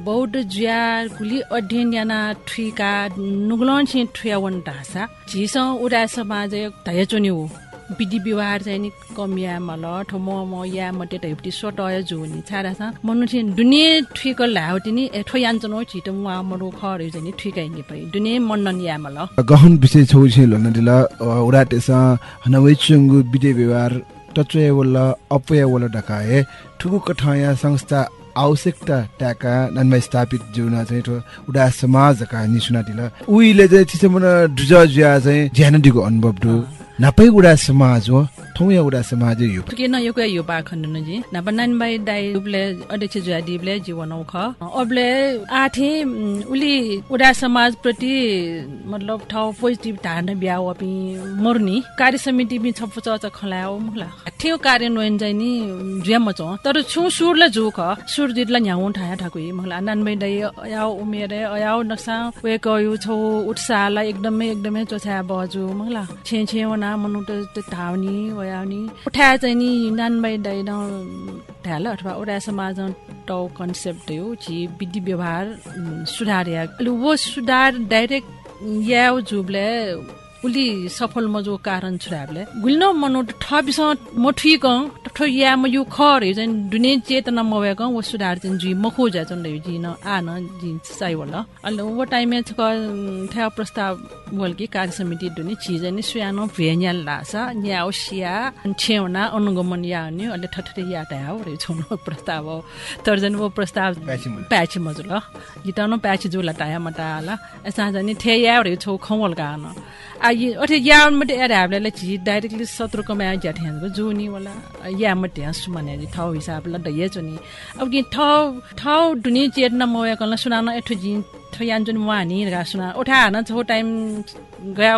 बौद्ध जुया गुली अध्ययन याना ठुइका नुगलन छि ठुया वन ढासा झिस उडा समाज धयचोनि हो विधि व्यवहार चाहिँ नि कमिया मल ठोम म या मटे ढैपटी सोटय जुनि छारा छ मनु छि। दुने ठुइक लाउटी नि एठो यान्चनो छिटो वा मरु खरे चाहिँ नि ठुइका नि पइ दुने मन्नन या मल गहन विषय छौ छे लन दिला उडा तेस हनवै चुंगु विदे व्यवहार टचय वला अपय वला डकाए ठुकु कठाया संस्था आवश्यकता ट्याका नन्मा स्थापित जुना चाहिँ ठो उडा समाजका निसुना दिला उइले चाहिँ छिसे मन जुज जुया चाहिँ ज्यान दिगो अनुभव दु नापै उडा समाज हो ठौया उडा समाज यो के न यो यो बा खन्नु जी नब नान बाई दाई उबले अध्यक्ष जुया दिबले जीवन ख अबले आथे उली उडा समाज प्रति मतलब ठाउँ पोजिटिभ धारणा बिहा अपि मर्नी कार्य समिति बि छप चच खलायो मुखला थियो कार्यान्वयन चाहिँ नि जुया मच तर छु सुरले जु ख सुर दिदला न्याउ ठाया ठाकुई मुखला नान बाई दाई अयाउ उमेर अयाउ नक्सा वे कयु छौ उत्साहलाई एकदमै एकदमै चोछा बजु मुखला छे छे वना मनु त धाउनी वयाउनी उठा चाहिँ नि नान बाई दाइ न ढ्याल अथवा उडा समाज टौ कन्सेप्ट हो छि विधि व्यवहार सुधार। या वो सुधार डाइरेक्ट या जुबले उली सफल मजो कारण छुराबले गुल्न मनो ठबिस म ठिक ठो या म यो खर चाहिँ दुने चेतना मवेक वो सुधार चाहिँ जी म खोजा चाहिँ लै जी न आ न जी साइ वला अल्ल वो टाइम छ क ठ्या प्रस्ताव बोलकी कार्य समिति दुनी चिज नि सुयानो भेन्याल लास न्याउ सिया छेउना अनुगमन या नि अहिले ठठठे या टाया रे छोनो प्रस्ताव। हो तर जन वो प्रस्ताव प्याची मजुल जिताउनु प्याची जुला टाया मटाला। एसा जनि ठे या रे छौ गान। आ ये या मटे या हामीले छि डाइरेक्टली सत्र कमा ज्या ठ्यानको जुनी वाला या मटे हसु मने जि ठाउँ हिसाबले द ये जुनी अब कि ठाउँ ठाउँ दुनी चेत न मोया सुनान एठो जि ठयान जुन वानी गा सुना। उठा न छौ टाइम गया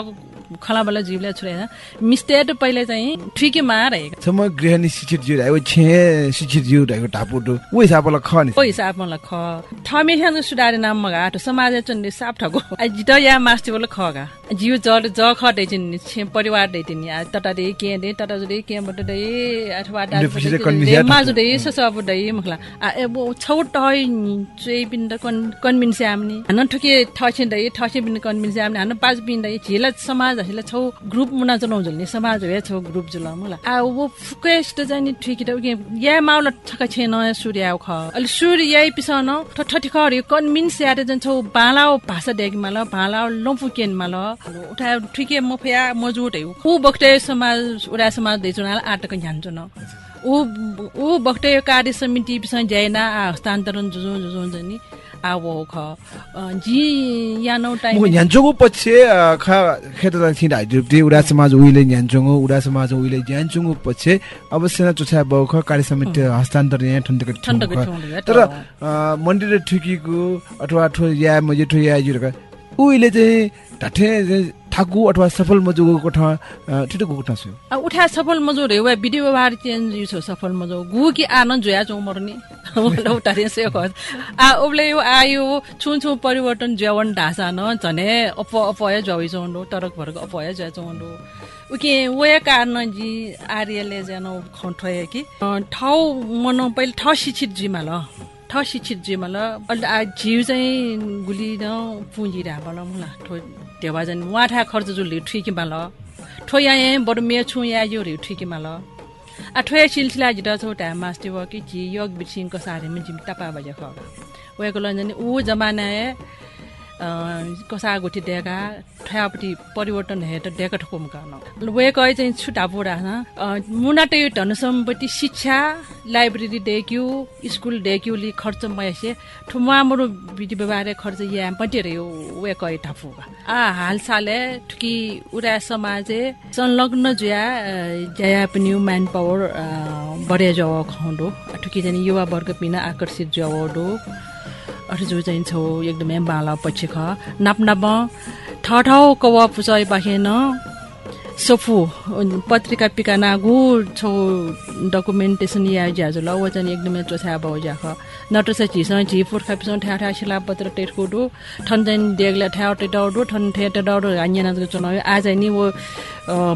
खलाबला जीवले छुरे मिस्टेट पहिले चाहिँ ठिकै मारेको। सम गृहणी शिक्षित जिउ रहेको छे शिक्षित जिउ रहेको टापुटो। ऊ हिसाबले ख नि। ओ हिसाब मलाई ख। ठमे ह्यान सुडारे नाम मगा तो समाज चन्ने साप ठगो। आ जित या मास्ति बोल खगा जिउ ज ज ख दे छिन छे परिवार दे तिनी आ तटा दे के दे तटा दे के बट दे अथवा डा convince माजु दे ससब दे मखला। आ ए बो छौ टय चै बिन द कन कन्भिन्स आमनी हन ठके ठछे दे ठछे बिन कन्भिन्स आमनी हन पाँच बिन दे झिला समाज हसिला छौ ग्रुप मुना जनाउ जल्ने समाज हे छौ ग्रुप जुल मला आ वो फुकेस्ट जानि ठिक त या माउला ठका छे न सूर्य आउ ख। अलि सूर्य याइ पिसन ठठठी ख रे कन्भिन्स या जन छौ बालाओ भाषा देख माला बालाओ लम्फु केन माला। उठा ठिके म फया मजुट हे उ बक्टे समाज उडा समाज दे जुनाल आटक ज्ञान जुन ऊ ऊ बक्टे कार्य समिति पिसन जाइना आ हस्तान्तरण जुजु जुजु जनि ख अ, जी या नौ टाइम मुख न्यान्चोको पछि खा खेत थिन हाइड्रुप्टी उडा समाज उहिले न्यान्चोङो उडा समाज उहिले न्यान्चोङो पछि अवश्य न चोछा बौख कार्य समिति हस्तान्तरण यहाँ ठन्डक ठन्डक तर मन्दिर ठुकीको अथवा ठो या मजे ठो या जुरका उहिले चाहिँ चाहिँ ठाकु अथवा सफल मजुको कोठा ठिटो कोठा छु आ उठा सफल मजो रे वा भिडियो व्यवहार चेन्ज यु छ सफल मजो गु कि आनन्द जोया चौ मर्ने? उठा रे से आ उबले यो आयो छु छु परिवर्तन ज्यावन ढासा न झने अप अपय जवै चौंडो तरक भरक अपय जय चौंडो उके वया कारण जी आर्यले जान खन्ठय कि ठाउँ मन पहिले ठ शिक्षित जिमा ल ठ शिक्षित जिमा ल अहिले आ झिउ चाहिँ गुली न पुँजी राबल मुला। ठो देवा जन वाठा खर्च जुली ठिकमा ल ठोया बरु मे छु या यो रे ठिकमा ल आ ठोया सिलसिला जिटा छौ टा मास्टे व कि जी योग बिसिङ को सारे में जिम टपा बजे खगा वेको लन्जन ऊ जमाना ए कसा गोठी डेका ठयापट्टि परिवर्तन हे त डेका ठोकम गर्न वे कहे चाहिँ छुटा पुरा मुना टे धनुसमपट्टि शिक्षा लाइब्रेरी देख्यो स्कुल देख्यो खर्च मयसे ठुमा मरु बिटी व्यवहार खर्च या पट्टि रे वे कहे ठाफुगा आ हाल साले ठुकी उरा समाजे संलग्न जुया जया पनि म्यान पावर बढिया जवा खुवाउँदो ठुकी जाने युवा वर्ग पिना आकर्षित जवाडो अरू जो चाहिँ छौ एकदमै बाला पछि ख। नाप नाप ठ ठाउँ कवा पुचाइ बाखेन। सोफु पत्रिका पिका नागु छौ डकुमेन्टेसन या ज्याजो ल वचन एकदमै चोछा बाउ ज्याख नटो छ झिस झि पुर्खा पिसौँ ठ्या ठ्या शिला पत्र टेटकुडु ठन चाहिँ देग्ला ठ्या टेटाउडु ठन ठ्या टेटाउडु हान्यानाजको चुनाव आज नि वो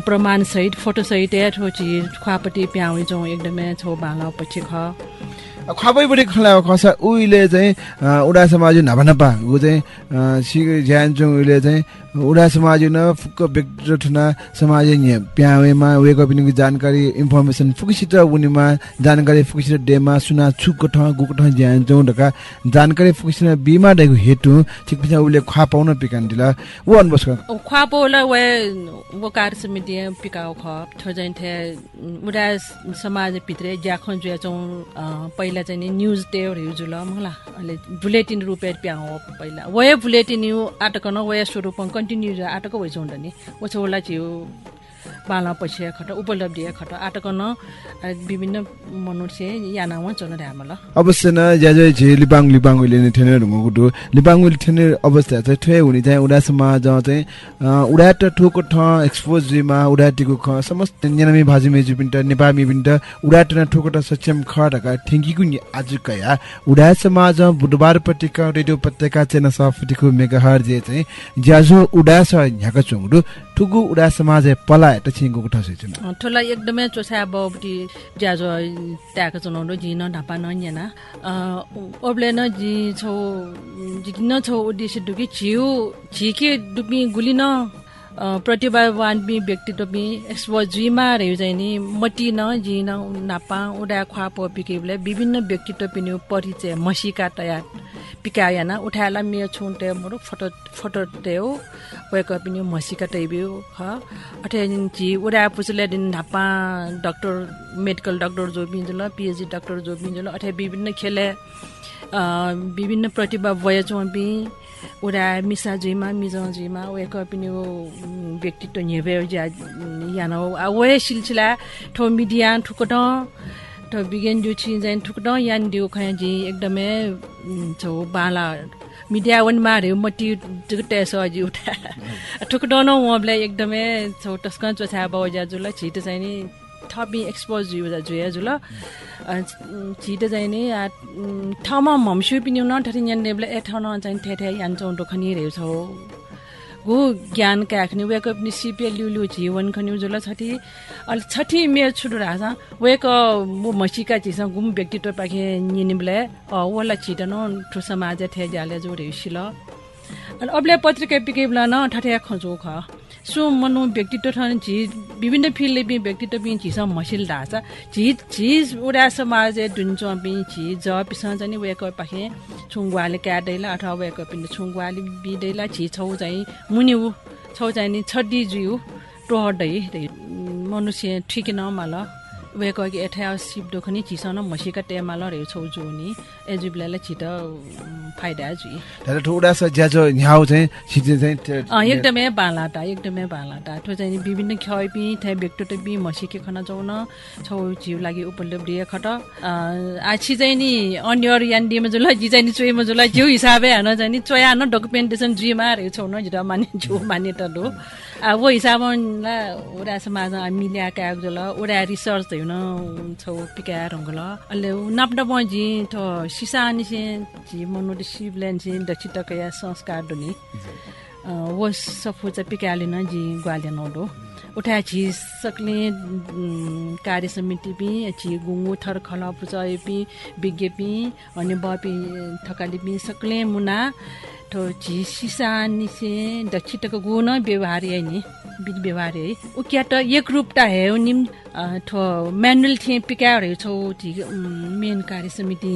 प्रमाण सहित फोटो सहित या ठो झि खुवापट्टि प्याउ छौँ एकदमै छौ बाला पछि ख। खुवाबैपट्टि खला खसा उहिले चाहिँ उडा समाज नापा नापा ऊ चाहिँ अ, सि ज्यान्चुङ उहिले चाहिँ उडा समाज न ठुना समाज न्या प्यावेमा वेक पनि जानकारी इन्फर्मेसन फुकिसित उनीमा जानकारी फुकिसित डेमा सुना छुक ठ गुक ठ ज्यान्चुङ ढका जानकारी फुकिसित बिमा डेको हेतु ठिक पिछा उले खुवा पाउन पिकान दिला। ऊ अनबस्क ख्वापो ल वे वो कार्य समिति पिकाउ ख ठोजैन थे उडा समाज भित्र ज्याखो जुया चौ पहिला चाहिँ नि न्युज टेयर युज ल मला अहिले बुलेटिन रुपे प्याउ पहिला। वय बुलेटिन यु आटक न वय कन्टिन्यू आटक चौ नि। होला छिउ बाला पछि खट उपलब्धि खट आटक न आ, विभिन्न मनुष्य याना व चल रे ल अवश्य न ज्याजै झे लिपाङ लिपाङ उहिले नै ठेने ढुङ्गो गुटु लिपाङ उहिले ठेने अवस्था चाहिँ ठे हुने चाहिँ उडा समाज चाहिँ उडा त ठोको ठ एक्सपोज जिमा उडा टिको ख समस्त नेनामी भाजी मेजु पिन्ट नेपामी पिन्ट उडा टना ठोको ट सक्षम ख ढका ठेङ्कीको नि आज कया। उडा समाज बुधबार पत्रिका रेडियो पत्रिका चेना सफटिको मेगाहर जे चाहिँ ज्याजो उडा छ झ्याका चुङडु। ठुगु उडा समाज पला कुठा छ ठुला एकदमै चोछा बाउपट्टि ज्याजो त्याएको चुनाउनु जी न ढापा न न्याना ओब्ले न जी छौ जी न छौ उद्देश्य डुकी छिउ डुपी गुली न। अ, प्रतिभावान बि व्यक्तित्व बि एक्सपो जुइमा रह्यो चाहिँ नि मटी न जी न नापा उडा ख्वा पिकेबले विभिन्न व्यक्तित्व पिनि परिचय मसीका तयार पिका याना उठाला मे छुन्टे मोरो फोटो फोटो तेउ वेक पिनि मसिका टेबिउ ह अठे जी उडा पुसले दिन ढापा डाक्टर मेडिकल डाक्टर जो बिजुल पिएचडी डाक्टर जो बिजुल अठे विभिन्न खेले विभिन्न प्रतिभा वय चोबी उडा मिसा जुइमा मिजो जुइमा वेक पिनि उम, व्यक्तित्व न्हेबे जा यानो आ वे सिलसिला ठो मिडिया ठुकट त बिगेन जो छि जैन ठुकट यान दिउ खया जी एकदमै छौ बाला मिडिया वन मारे मटी जुटे सजी उठा ठुकट न वबले एकदमै छौ टस्कन चोछा बजा जुल छिट चाहिँ नि थपी एक्सपोज जु जुया जुल छिट नि ठाउँमा मम्सु पिनि न ठरि यान नेबले ए ठाउँ न चाहिँ ठे ठे यान चौ खनि रेउ छौ गु ज्ञान काख्ने वेक अपनी सिपिएल लिउ जीवन खनि जुल छठी अल छठी मे छुटु राछ वेक मु मसिका चिस गुम व्यक्तित्व पाखे निनिबले वला छिटन ठु समाज थे जाले जो रेसिल अनि अबले पत्रिका पिकेबला न ठठे खजो ख सो मनु व्यक्तित्व ठन झि विभिन्न फिल्डले बि व्यक्तित्व बि झिस मसिल दाछ झि झि उडा समाज दुन्च बि झि ज पिस जानि वेक पाखे छुङवाले क्यादैला अथवा वेक पिन छुङवाले बिदैला झि छौ चाहिँ मुनि उ छौ चाहिँ नि छड्डी जुयु टहडै मनुष्य ठिक न माल वेक कि एठा सिप्दो खनि झिसन मसिका टेमाल रे छौ जुनि। एजुबलाई छिट फाइदा जुइ तर ठुडा स ज्याजो न्याउ चाहिँ छिटे चाहिँ त्यो- अँ, एकदमै बालाटा एकदमै बालाटा। ठो चाहिँ नि विभिन्न खय पि थे व्यक्तित्व बि मसिके खना जाउन छौ जिउ लागि उपलब्धि खट। आछि चाहिँ नि अन्य यान्डीमा जुल जि चाहिँ नि चोइमा जुल जिउ हिसाबे हान चाहिँ नि चोया न डकुमेन्टेसन जुइमा रे छौ न जिरा माने जो माने त आ वो हिसाबमा ला उडा समाज मिल्या का जुल उडा रिसर्च हुन छौ पिका रंगल अले नाप्डा बजी तो सिसा निसे जि मनो सिबलेन से दक्षिण कया संस्कार दुनी वो सफु चाहिँ पिकालिन जी ग्वाले नौडो उठा छि सक्ने उम्, कार्य समिति पि छि गुङ्गु थर खल पुचय पि विज्ञ पि अनि बपि थकाली पि सक्ले मुना। ठो झि सिसा निसे दक्षिणको गुण व्यवहार है नि बिद व्यवहार है। उकिया त एक रूपटा हे निम अ, ठो म्यानुअल थिए पिकाहरू छौ झि मेन कार्य समिति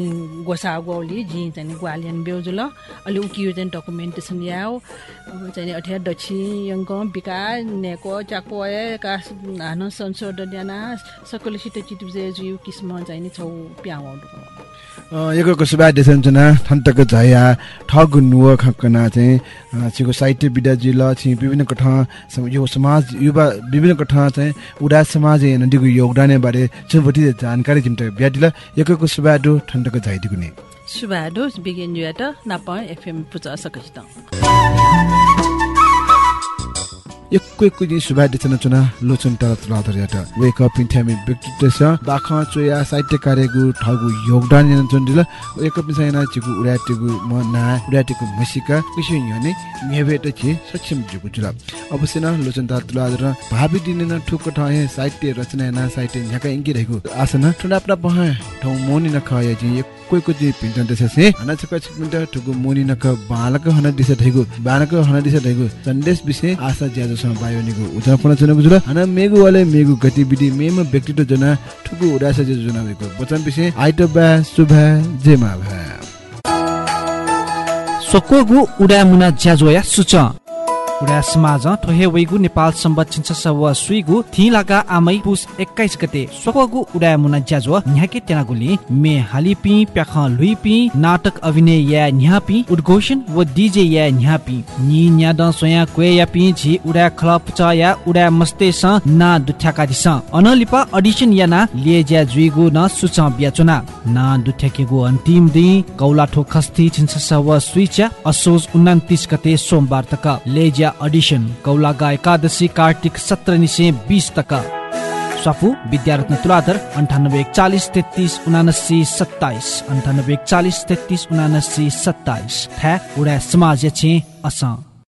गोसा गौली झि चाहिँ ग्वालियन बेउजुल अलि उकियो चाहिँ डकुमेन्टेसन याओ चाहिँ अठ्या दक्षि यङ्क बिका नेको चाको का संशोधन याना सकल सिट चितु जे जिउ किस्म चाहिँ नि छौ प्याउ एकको सुबा देशन चुना ठन्तको झया ठगु नुव खकना चाहिँ छिको साहित्य विद्या जिल्ला छि विभिन्न कठ यो समाज युवा विभिन्न कठ चाहिँ उडा समाज नदीको योगदान बारे छुबटी जानकारी जिम्टा ब्याटिला एकको सुबा दु ठन्तको झैदिको ने सुबाडो बिगिन जुयाट नाप एफएम पुचा सकसित एकको एकको सुबा देशन चुना लोचन तर तुलाधर याट वेक अप इन ठ्यामे व्यक्तित्व छ बाख चोया साहित्य कार्यगु ठगु योगदान जन चुन दिला एक अप साइना चिगु उडाटिगु म ना उडाटिगु मसिका किसिम यने त छि सक्षम जुगु जुला अवश्य न लोचन तर तुलाधर भावी दिन न ठुक ठहे साहित्य रचना ना साहित्य न्याका इंगि रहेको आसन ठुना अपना पह ठौ मोनि न खय जि जी पिन्टन देश से हना छक छिकमिन्ट मोनि नक बालक हना दिशा ठेगु बालक हना दिशा ठेगु सन्देश विषय आशा ज्याजो सम बायोनिगु उजापना चुनको जुल हना मेगु वाले मेगु गतिविधि मेम व्यक्तित्व जना ठुगु उडासा जे जना वेको वचन विषय आइटो बा शुभ जेमा भा सोकोगु उडा मुना ज्याजोया सुच। उडा समाज ठोहे वैगु नेपाल छिन्छ सव सुइगु थि लागा आमै पुस 21 गते सोकोगु उडा मुना ज्याजो न्याके तेनागुली मे हालिपि प्याख लुइपि नाटक अभिनय या न्यापि उद्घोषण व डीजे या न्यापि। नि न्याद सोया क्वे या पि झि उडा खलप च या उडा मस्ते स ना दुठ्याका दिस अनलिपा अडिसन या ना ले ज्या जुइगु न सुच ब्याचुना। ना दुठ्याकेगु अन्तिम दिन कौलाठो खस्ती छिन्छ सव सुइचा असोज 29 गते सोमबार तक। लेज्या अडिसन कौलागा एकादशी कार्तिक सत्र निसे बिस तक स्वाफू विद्यारत्न तुलाधर अन्ठानब्बे एकचालिस तेत्तिस उनासी सत्ताइस। अन्ठानब्बे एकचालिस तेत्तिस उनासी सत्ताइस। ठ्या उडा समाज छे अस।